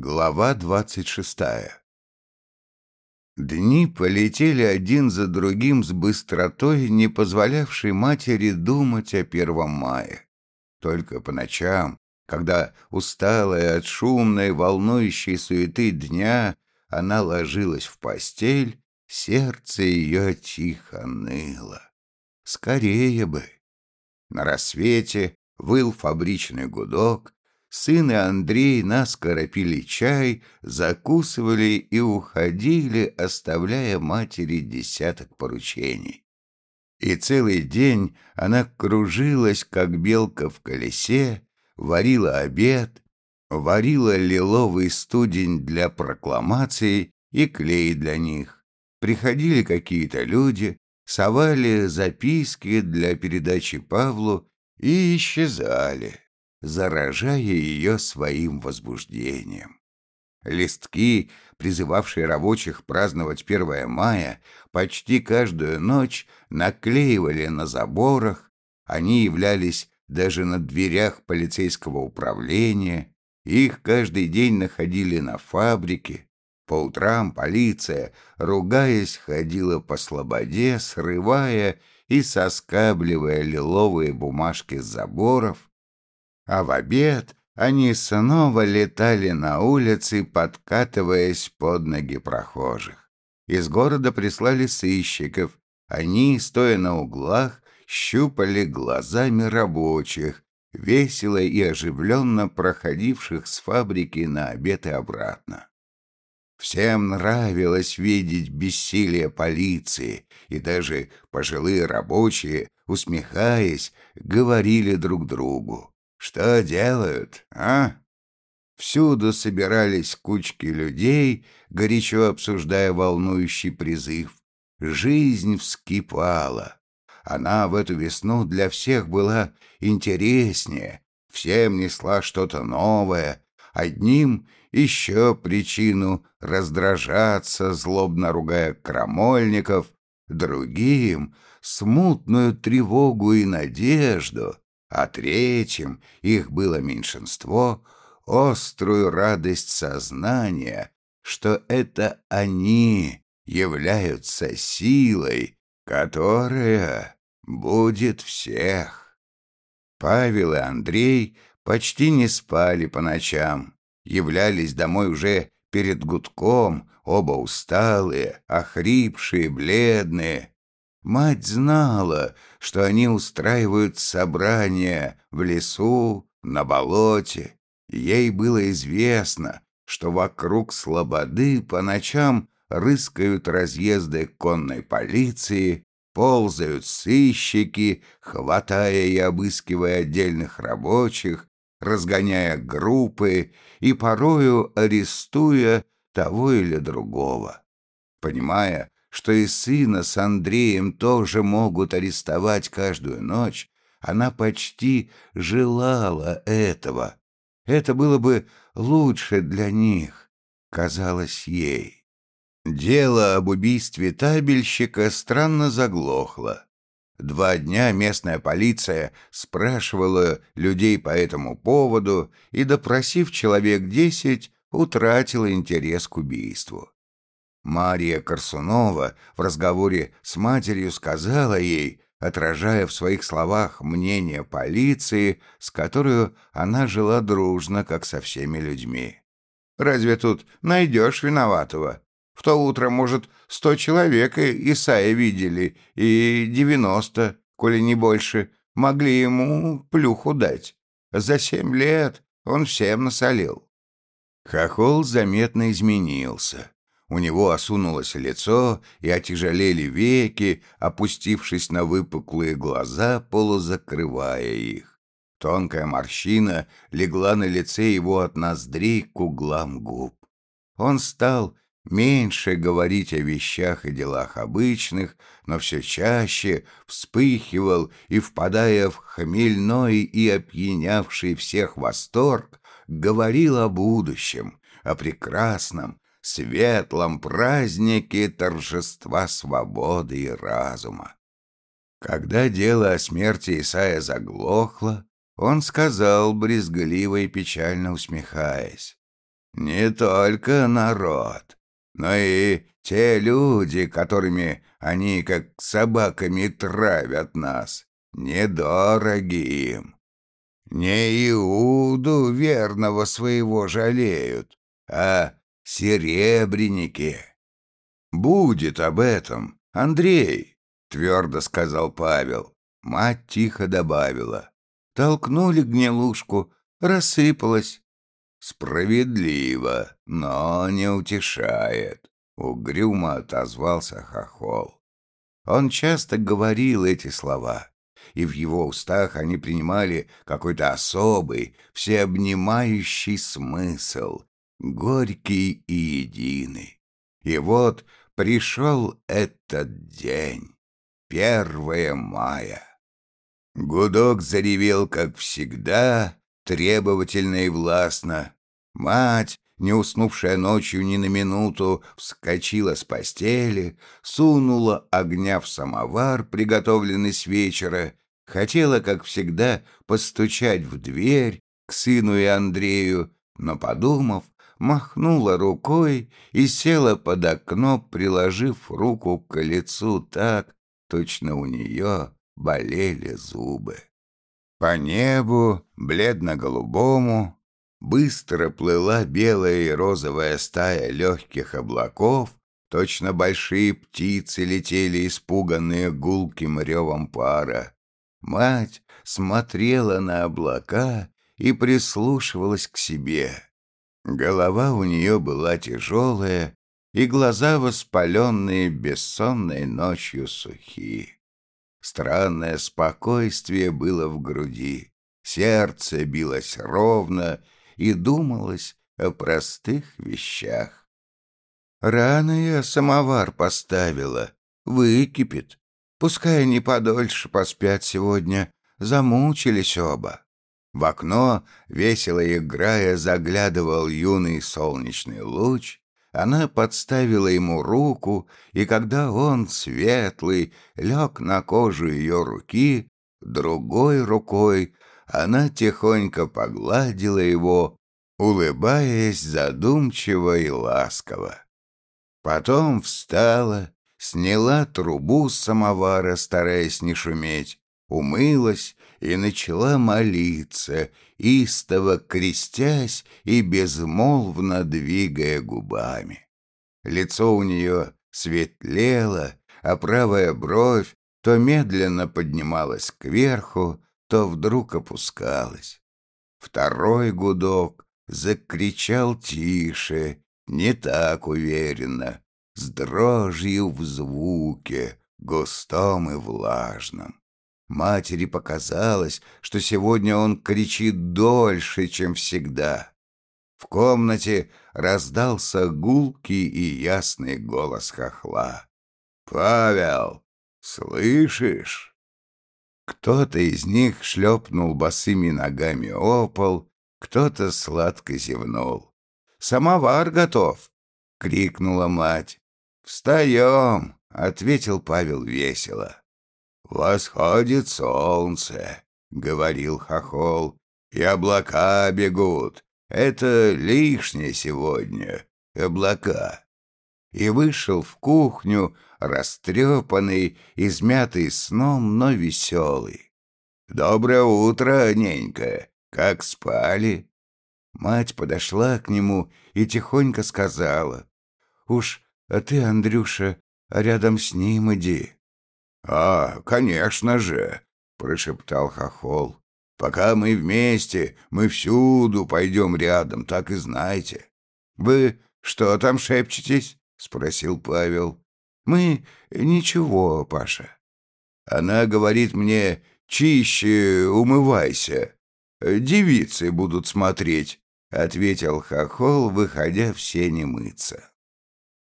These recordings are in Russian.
Глава двадцать шестая Дни полетели один за другим с быстротой, не позволявшей матери думать о первом мае. Только по ночам, когда, усталая от шумной, волнующей суеты дня, она ложилась в постель, сердце ее тихо ныло. Скорее бы! На рассвете выл фабричный гудок, Сын и Андрей наскоро пили чай, закусывали и уходили, оставляя матери десяток поручений. И целый день она кружилась, как белка в колесе, варила обед, варила лиловый студень для прокламаций и клей для них. Приходили какие-то люди, совали записки для передачи Павлу и исчезали заражая ее своим возбуждением. Листки, призывавшие рабочих праздновать 1 мая, почти каждую ночь наклеивали на заборах, они являлись даже на дверях полицейского управления, их каждый день находили на фабрике. По утрам полиция, ругаясь, ходила по слободе, срывая и соскабливая лиловые бумажки с заборов, а в обед они снова летали на улице, подкатываясь под ноги прохожих. Из города прислали сыщиков. Они, стоя на углах, щупали глазами рабочих, весело и оживленно проходивших с фабрики на обед и обратно. Всем нравилось видеть бессилие полиции, и даже пожилые рабочие, усмехаясь, говорили друг другу. Что делают, а? Всюду собирались кучки людей, горячо обсуждая волнующий призыв. Жизнь вскипала. Она в эту весну для всех была интереснее, всем несла что-то новое, одним еще причину раздражаться, злобно ругая крамольников, другим — смутную тревогу и надежду, а третьим, их было меньшинство, острую радость сознания, что это они являются силой, которая будет всех. Павел и Андрей почти не спали по ночам, являлись домой уже перед гудком, оба усталые, охрипшие, бледные, Мать знала, что они устраивают собрания в лесу, на болоте. Ей было известно, что вокруг слободы по ночам рыскают разъезды конной полиции, ползают сыщики, хватая и обыскивая отдельных рабочих, разгоняя группы и порою арестуя того или другого. Понимая, что и сына с Андреем тоже могут арестовать каждую ночь, она почти желала этого. Это было бы лучше для них, казалось ей. Дело об убийстве табельщика странно заглохло. Два дня местная полиция спрашивала людей по этому поводу и, допросив человек десять, утратила интерес к убийству. Мария Корсунова в разговоре с матерью сказала ей, отражая в своих словах мнение полиции, с которой она жила дружно, как со всеми людьми. «Разве тут найдешь виноватого? В то утро, может, сто человек Исаия видели, и девяносто, коли не больше, могли ему плюху дать. За семь лет он всем насолил». Хохол заметно изменился. У него осунулось лицо и отяжелели веки, опустившись на выпуклые глаза, полузакрывая их. Тонкая морщина легла на лице его от ноздрей к углам губ. Он стал меньше говорить о вещах и делах обычных, но все чаще вспыхивал и, впадая в хмельной и опьянявший всех восторг, говорил о будущем, о прекрасном, светлом празднике торжества свободы и разума. Когда дело о смерти Исаия заглохло, он сказал, брезгливо и печально усмехаясь, Не только народ, но и те люди, которыми они как собаками травят нас, недороги им. Не Иуду верного своего жалеют, а серебряники. Будет об этом, Андрей, твердо сказал Павел. Мать тихо добавила. Толкнули гнилушку, рассыпалась. Справедливо, но не утешает. Угрюмо отозвался Хохол. Он часто говорил эти слова, и в его устах они принимали какой-то особый, всеобнимающий смысл, горький и единый. И вот пришел этот день, первое мая. Гудок заревел, как всегда, требовательно и властно. Мать, не уснувшая ночью ни на минуту, вскочила с постели, сунула огня в самовар, приготовленный с вечера, хотела, как всегда, постучать в дверь к сыну и Андрею, но, подумав, махнула рукой и села под окно, приложив руку к лицу так, точно у нее болели зубы. По небу, бледно-голубому, быстро плыла белая и розовая стая легких облаков, точно большие птицы летели испуганные гулким ревом пара. Мать смотрела на облака и прислушивалась к себе. Голова у нее была тяжелая, и глаза воспаленные бессонной ночью сухие. Странное спокойствие было в груди, сердце билось ровно и думалось о простых вещах. Рано я самовар поставила, выкипит. Пускай они подольше поспят сегодня, замучились оба. В окно, весело играя, заглядывал юный солнечный луч, она подставила ему руку, и когда он, светлый, лег на кожу ее руки, другой рукой она тихонько погладила его, улыбаясь задумчиво и ласково. Потом встала, сняла трубу с самовара, стараясь не шуметь, умылась и начала молиться, истово крестясь и безмолвно двигая губами. Лицо у нее светлело, а правая бровь то медленно поднималась кверху, то вдруг опускалась. Второй гудок закричал тише, не так уверенно, с дрожью в звуке, густом и влажном. Матери показалось, что сегодня он кричит дольше, чем всегда. В комнате раздался гулкий и ясный голос хохла. «Павел, слышишь?» Кто-то из них шлепнул босыми ногами о пол, кто-то сладко зевнул. «Самовар готов!» — крикнула мать. «Встаем!» — ответил Павел весело. «Восходит солнце», — говорил Хохол, — «и облака бегут. Это лишнее сегодня, облака». И вышел в кухню, растрепанный, измятый сном, но веселый. «Доброе утро, ненька! Как спали?» Мать подошла к нему и тихонько сказала, «Уж а ты, Андрюша, рядом с ним иди». «А, конечно же!» — прошептал Хохол. «Пока мы вместе, мы всюду пойдем рядом, так и знайте». «Вы что там шепчетесь?» — спросил Павел. «Мы ничего, Паша». Она говорит мне, чище умывайся. Девицы будут смотреть, — ответил Хохол, выходя в сене мыться.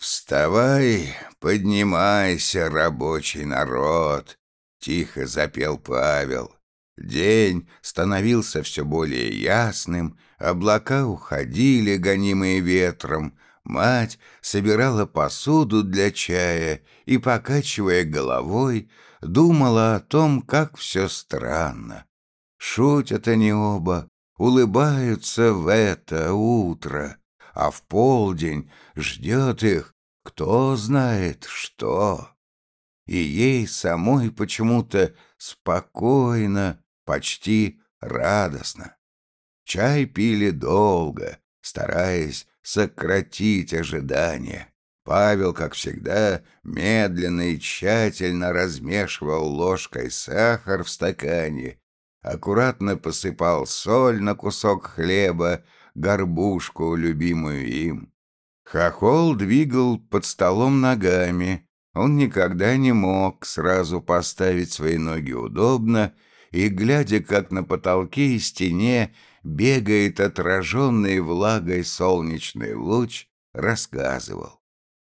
«Вставай, поднимайся, рабочий народ!» — тихо запел Павел. День становился все более ясным, облака уходили, гонимые ветром, мать собирала посуду для чая и, покачивая головой, думала о том, как все странно. Шутят они оба, улыбаются в это утро, а в полдень ждет их кто знает что. И ей самой почему-то спокойно, почти радостно. Чай пили долго, стараясь сократить ожидания. Павел, как всегда, медленно и тщательно размешивал ложкой сахар в стакане, аккуратно посыпал соль на кусок хлеба, горбушку, любимую им. Хохол двигал под столом ногами. Он никогда не мог сразу поставить свои ноги удобно, и, глядя, как на потолке и стене бегает отраженный влагой солнечный луч, рассказывал.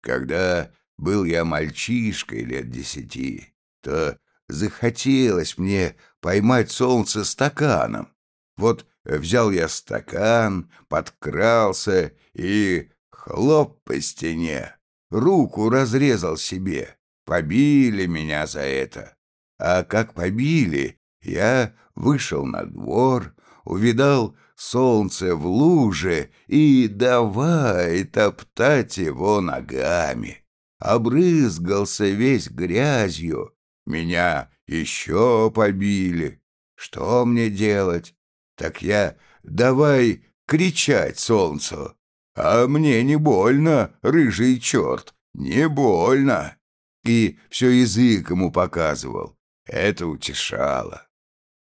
Когда был я мальчишкой лет десяти, то захотелось мне поймать солнце стаканом. Вот взял я стакан, подкрался и хлоп по стене, руку разрезал себе. Побили меня за это. А как побили, я вышел на двор, увидал солнце в луже и давай топтать его ногами. Обрызгался весь грязью, меня еще побили. Что мне делать? Так я давай кричать солнцу. А мне не больно, рыжий черт, не больно. И все язык ему показывал. Это утешало.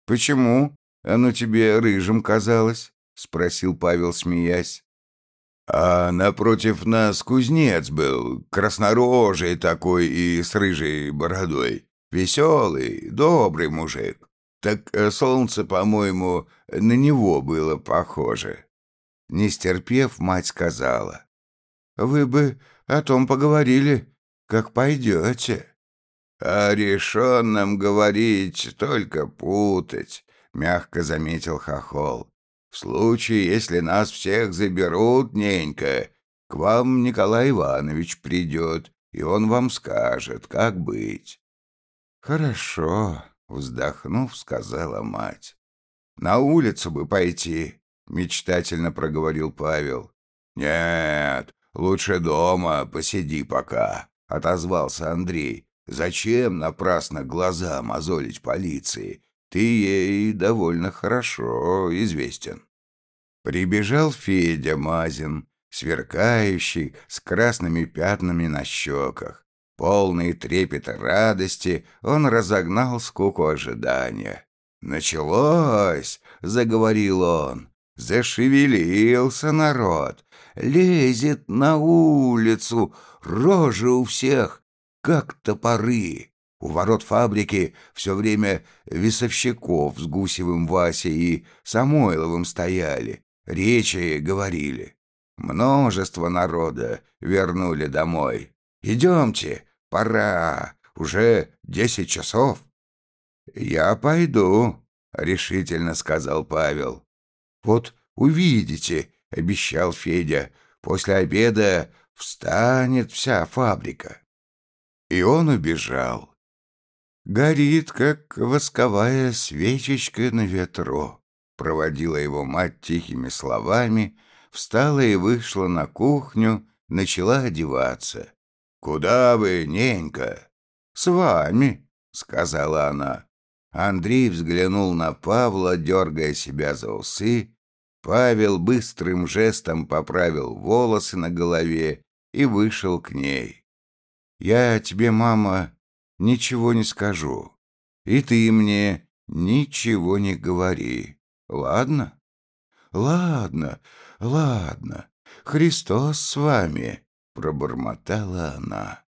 «Почему оно тебе рыжим казалось?» — спросил Павел, смеясь. «А напротив нас кузнец был, краснорожий такой и с рыжей бородой. Веселый, добрый мужик. Так э, солнце, по-моему, на него было похоже. Не стерпев, мать сказала. «Вы бы о том поговорили, как пойдете». «О решенном говорить, только путать», — мягко заметил Хохол. «В случае, если нас всех заберут, ненька, к вам Николай Иванович придет, и он вам скажет, как быть». «Хорошо», — вздохнув, сказала мать. «На улицу бы пойти, — мечтательно проговорил Павел. «Нет, лучше дома посиди пока», — отозвался Андрей. «Зачем напрасно глаза мозолить полиции? Ты ей довольно хорошо известен». Прибежал Федя Мазин, сверкающий, с красными пятнами на щеках. Полный трепета радости, он разогнал скуку ожидания. «Началось!» — заговорил он. Зашевелился народ, лезет на улицу, рожи у всех, как топоры. У ворот фабрики все время весовщиков с Гусевым Васей и Самойловым стояли, речи говорили. Множество народа вернули домой. «Идемте, пора, уже десять часов». «Я пойду», — решительно сказал Павел. «Вот увидите», — обещал Федя, — «после обеда встанет вся фабрика». И он убежал. «Горит, как восковая свечечка на ветру», — проводила его мать тихими словами, встала и вышла на кухню, начала одеваться. «Куда вы, ненька?» «С вами», — сказала она. Андрей взглянул на Павла, дергая себя за усы, Павел быстрым жестом поправил волосы на голове и вышел к ней. «Я тебе, мама, ничего не скажу, и ты мне ничего не говори, ладно?» «Ладно, ладно, Христос с вами», — пробормотала она.